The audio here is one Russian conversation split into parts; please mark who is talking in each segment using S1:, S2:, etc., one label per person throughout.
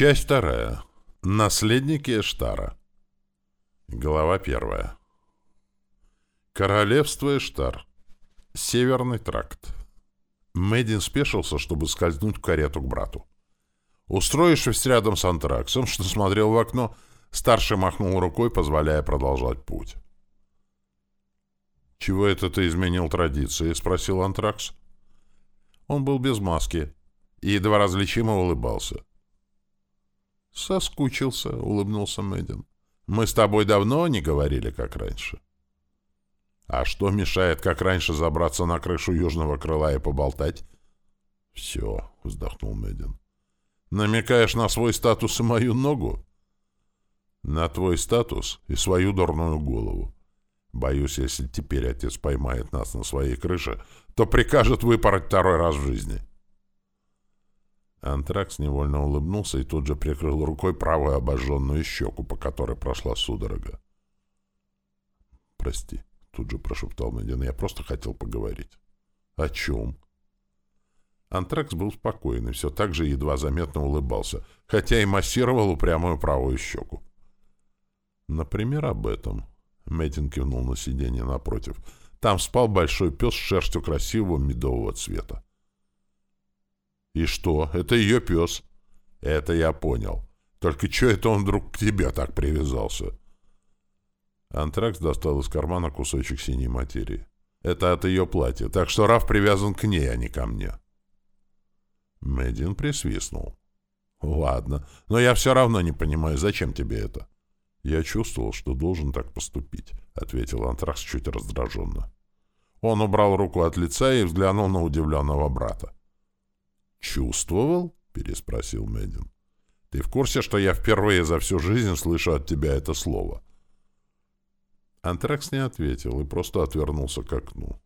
S1: Часть вторая. Наследники Эштара. Глава первая. Королевство Эштар. Северный тракт. Мэддин спешился, чтобы скользнуть в карету к брату. Устроившись рядом с Антраксом, что смотрел в окно, старший махнул рукой, позволяя продолжать путь. «Чего это ты изменил традиции?» — спросил Антракс. Он был без маски и едва различимо улыбался. «Соскучился», — улыбнулся Мэддин. «Мы с тобой давно не говорили, как раньше». «А что мешает, как раньше, забраться на крышу южного крыла и поболтать?» «Все», — вздохнул Мэддин. «Намекаешь на свой статус и мою ногу?» «На твой статус и свою дурную голову. Боюсь, если теперь отец поймает нас на своей крыше, то прикажет выпороть второй раз в жизни». Антракс невольно улыбнулся и тут же прикрыл рукой правую обожженную щеку, по которой прошла судорога. «Прости», — тут же прошептал Мэддин, — «я просто хотел поговорить». «О чем?» Антракс был спокойный, все так же едва заметно улыбался, хотя и массировал упрямую правую щеку. «Например, об этом», — Мэддин кивнул на сиденье напротив. «Там спал большой пес с шерстью красивого медового цвета. «И что? Это ее пес?» «Это я понял. Только что это он вдруг к тебе так привязался?» Антракс достал из кармана кусочек синей материи. «Это от ее платья, так что Раф привязан к ней, а не ко мне». Мэддин присвистнул. «Ладно, но я все равно не понимаю, зачем тебе это?» «Я чувствовал, что должен так поступить», — ответил Антракс чуть раздраженно. Он убрал руку от лица и взглянул на удивленного брата. «Чувствовал?» — переспросил Мэддин. «Ты в курсе, что я впервые за всю жизнь слышу от тебя это слово?» Антракс не ответил и просто отвернулся к окну.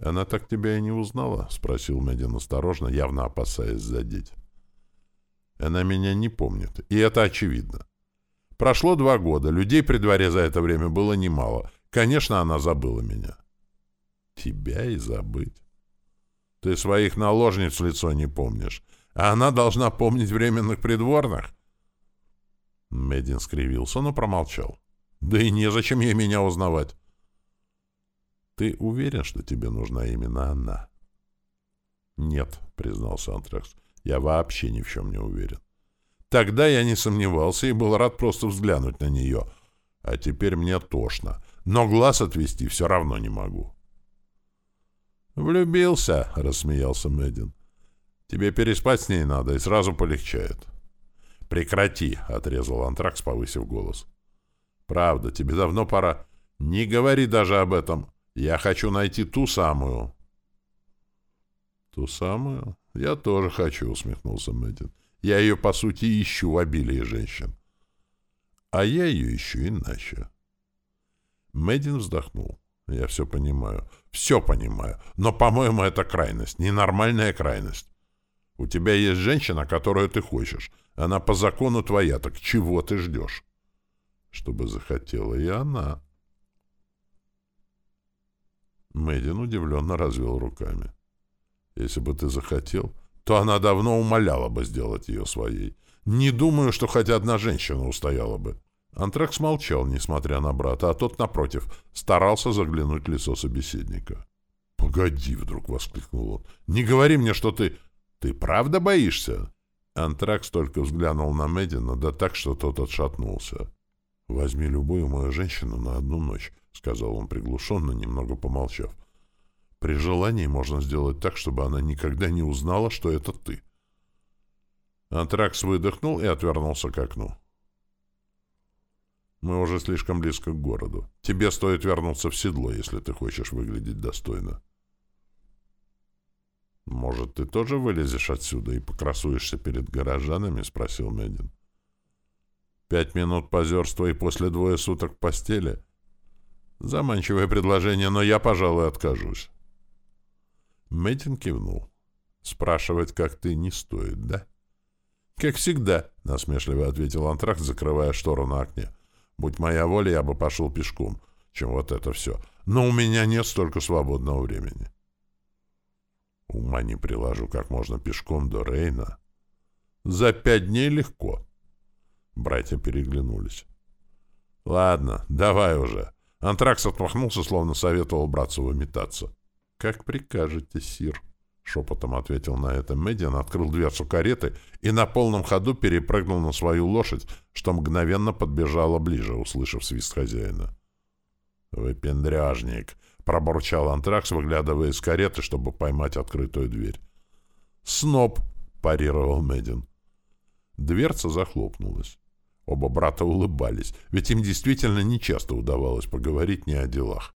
S1: «Она так тебя и не узнала?» — спросил Мэддин осторожно, явно опасаясь задеть. «Она меня не помнит, и это очевидно. Прошло два года, людей при дворе за это время было немало. Конечно, она забыла меня». «Тебя и забыть?» Ты своих наложниц лицо не помнишь, а она должна помнить временных придворных. Медин скривился, но промолчал. Да и незачем ей меня узнавать. Ты уверен, что тебе нужна именно она? Нет, признался Антракс. Я вообще ни в чем не уверен. Тогда я не сомневался и был рад просто взглянуть на нее. А теперь мне тошно. Но глаз отвести все равно не могу. «Влюбился», — рассмеялся Мэддин. «Тебе переспать с ней надо, и сразу полегчает». «Прекрати», — отрезал Антракс, повысив голос. «Правда, тебе давно пора. Не говори даже об этом. Я хочу найти ту самую». «Ту самую? Я тоже хочу», — усмехнулся Мэддин. «Я ее, по сути, ищу в обилии женщин». «А я ее ищу иначе». Мэддин вздохнул. Я все понимаю. Все понимаю. Но, по-моему, это крайность. Ненормальная крайность. У тебя есть женщина, которую ты хочешь. Она по закону твоя. Так чего ты ждешь? Чтобы захотела и она. Мэддин удивленно развел руками. Если бы ты захотел, то она давно умоляла бы сделать ее своей. Не думаю, что хоть одна женщина устояла бы. Антракс молчал, несмотря на брата, а тот, напротив, старался заглянуть в лицо собеседника. «Погоди!» — вдруг воскликнул он. «Не говори мне, что ты... Ты правда боишься?» Антракс только взглянул на Медина, да так, что тот отшатнулся. «Возьми любую мою женщину на одну ночь», — сказал он приглушенно, немного помолчав. «При желании можно сделать так, чтобы она никогда не узнала, что это ты». Антракс выдохнул и отвернулся к окну. Мы уже слишком близко к городу. Тебе стоит вернуться в седло, если ты хочешь выглядеть достойно. Может, ты тоже вылезешь отсюда и покрасуешься перед горожанами? Спросил Медин. Пять минут позерства и после двое суток в постели? Заманчивое предложение, но я, пожалуй, откажусь. Медин кивнул. Спрашивать, как ты, не стоит, да? Как всегда, насмешливо ответил Антракт, закрывая штору на окне. Будь моя воля, я бы пошел пешком, чем вот это все. Но у меня нет столько свободного времени. Ума не приложу, как можно пешком до Рейна. За пять дней легко. Братья переглянулись. Ладно, давай уже. Антракс отмахнулся, словно советовал братцу выметаться. Как прикажете, сир. Шепотом ответил на это Медиан, открыл дверцу кареты и на полном ходу перепрыгнул на свою лошадь, что мгновенно подбежала ближе, услышав свист хозяина. «Выпендряжник!» — пробурчал Антракс, выглядывая из кареты, чтобы поймать открытую дверь. «Сноб!» — парировал Медин. Дверца захлопнулась. Оба брата улыбались, ведь им действительно нечасто удавалось поговорить не о делах.